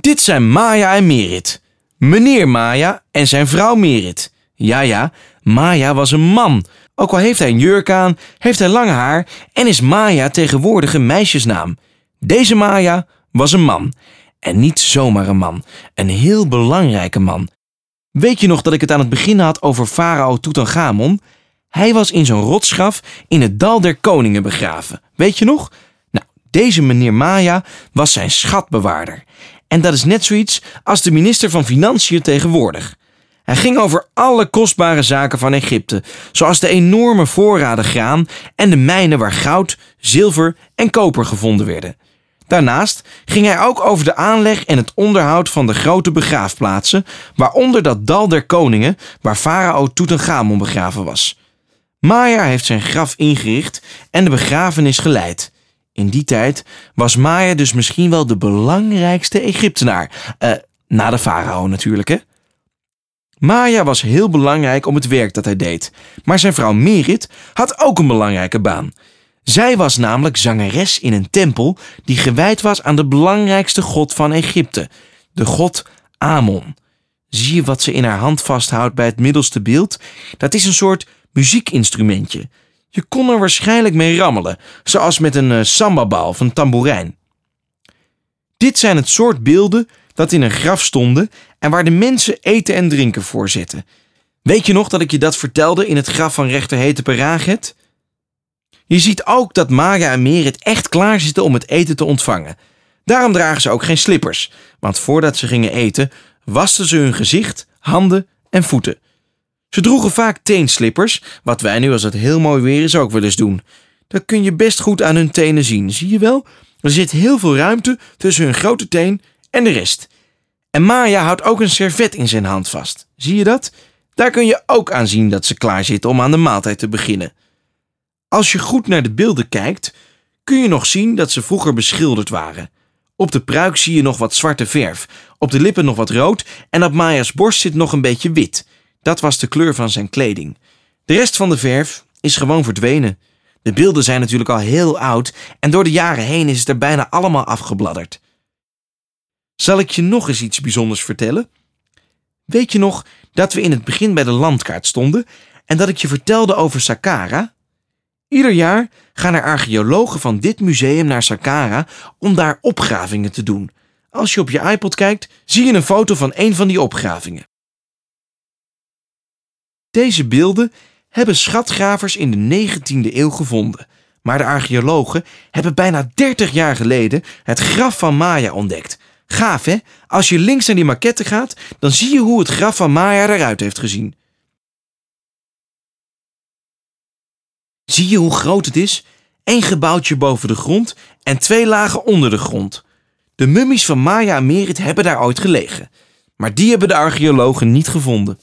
Dit zijn Maya en Merit. Meneer Maya en zijn vrouw Merit. Ja, ja, Maya was een man. Ook al heeft hij een jurk aan, heeft hij lang haar en is Maya tegenwoordig een meisjesnaam. Deze Maya was een man. En niet zomaar een man, een heel belangrijke man. Weet je nog dat ik het aan het begin had over farao Tutankhamon? Hij was in zo'n rotsgraf in het dal der koningen begraven. Weet je nog? Nou, deze meneer Maya was zijn schatbewaarder. En dat is net zoiets als de minister van Financiën tegenwoordig. Hij ging over alle kostbare zaken van Egypte, zoals de enorme voorraden graan en de mijnen waar goud, zilver en koper gevonden werden. Daarnaast ging hij ook over de aanleg en het onderhoud van de grote begraafplaatsen, waaronder dat dal der koningen waar farao Tutankhamon begraven was. Maya heeft zijn graf ingericht en de begrafenis geleid. In die tijd was Maya dus misschien wel de belangrijkste Egyptenaar. Uh, na de farao natuurlijk, hè? Maya was heel belangrijk om het werk dat hij deed, maar zijn vrouw Merit had ook een belangrijke baan. Zij was namelijk zangeres in een tempel die gewijd was aan de belangrijkste god van Egypte, de god Amon. Zie je wat ze in haar hand vasthoudt bij het middelste beeld? Dat is een soort muziekinstrumentje. Je kon er waarschijnlijk mee rammelen, zoals met een uh, sambabal of een tamboerijn. Dit zijn het soort beelden dat in een graf stonden en waar de mensen eten en drinken voor zetten. Weet je nog dat ik je dat vertelde in het graf van rechter Hete Peraget? Je ziet ook dat Maya en Merit echt klaar zitten om het eten te ontvangen. Daarom dragen ze ook geen slippers, want voordat ze gingen eten, wasten ze hun gezicht, handen en voeten. Ze droegen vaak teenslippers, wat wij nu als het heel mooi weer is ook wel eens doen. Dat kun je best goed aan hun tenen zien, zie je wel? Er zit heel veel ruimte tussen hun grote teen en de rest. En Maya houdt ook een servet in zijn hand vast. Zie je dat? Daar kun je ook aan zien dat ze klaar zitten om aan de maaltijd te beginnen. Als je goed naar de beelden kijkt, kun je nog zien dat ze vroeger beschilderd waren. Op de pruik zie je nog wat zwarte verf, op de lippen nog wat rood en op Maya's borst zit nog een beetje wit. Dat was de kleur van zijn kleding. De rest van de verf is gewoon verdwenen. De beelden zijn natuurlijk al heel oud en door de jaren heen is het er bijna allemaal afgebladderd. Zal ik je nog eens iets bijzonders vertellen? Weet je nog dat we in het begin bij de landkaart stonden en dat ik je vertelde over Saqqara? Ieder jaar gaan er archeologen van dit museum naar Saqqara om daar opgravingen te doen. Als je op je iPod kijkt, zie je een foto van een van die opgravingen. Deze beelden hebben schatgravers in de 19e eeuw gevonden, maar de archeologen hebben bijna 30 jaar geleden het graf van Maya ontdekt. Gaaf hè? Als je links naar die maquette gaat, dan zie je hoe het graf van Maya eruit heeft gezien. Zie je hoe groot het is? Eén gebouwtje boven de grond en twee lagen onder de grond. De mummies van Maya en Merit hebben daar ooit gelegen, maar die hebben de archeologen niet gevonden.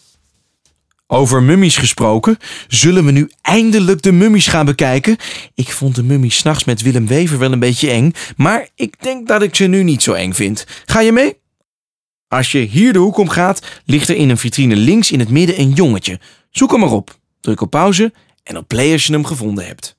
Over mummies gesproken, zullen we nu eindelijk de mummies gaan bekijken? Ik vond de mummies s'nachts met Willem Wever wel een beetje eng, maar ik denk dat ik ze nu niet zo eng vind. Ga je mee? Als je hier de hoek om gaat, ligt er in een vitrine links in het midden een jongetje. Zoek hem maar op. Druk op pauze en op play als je hem gevonden hebt.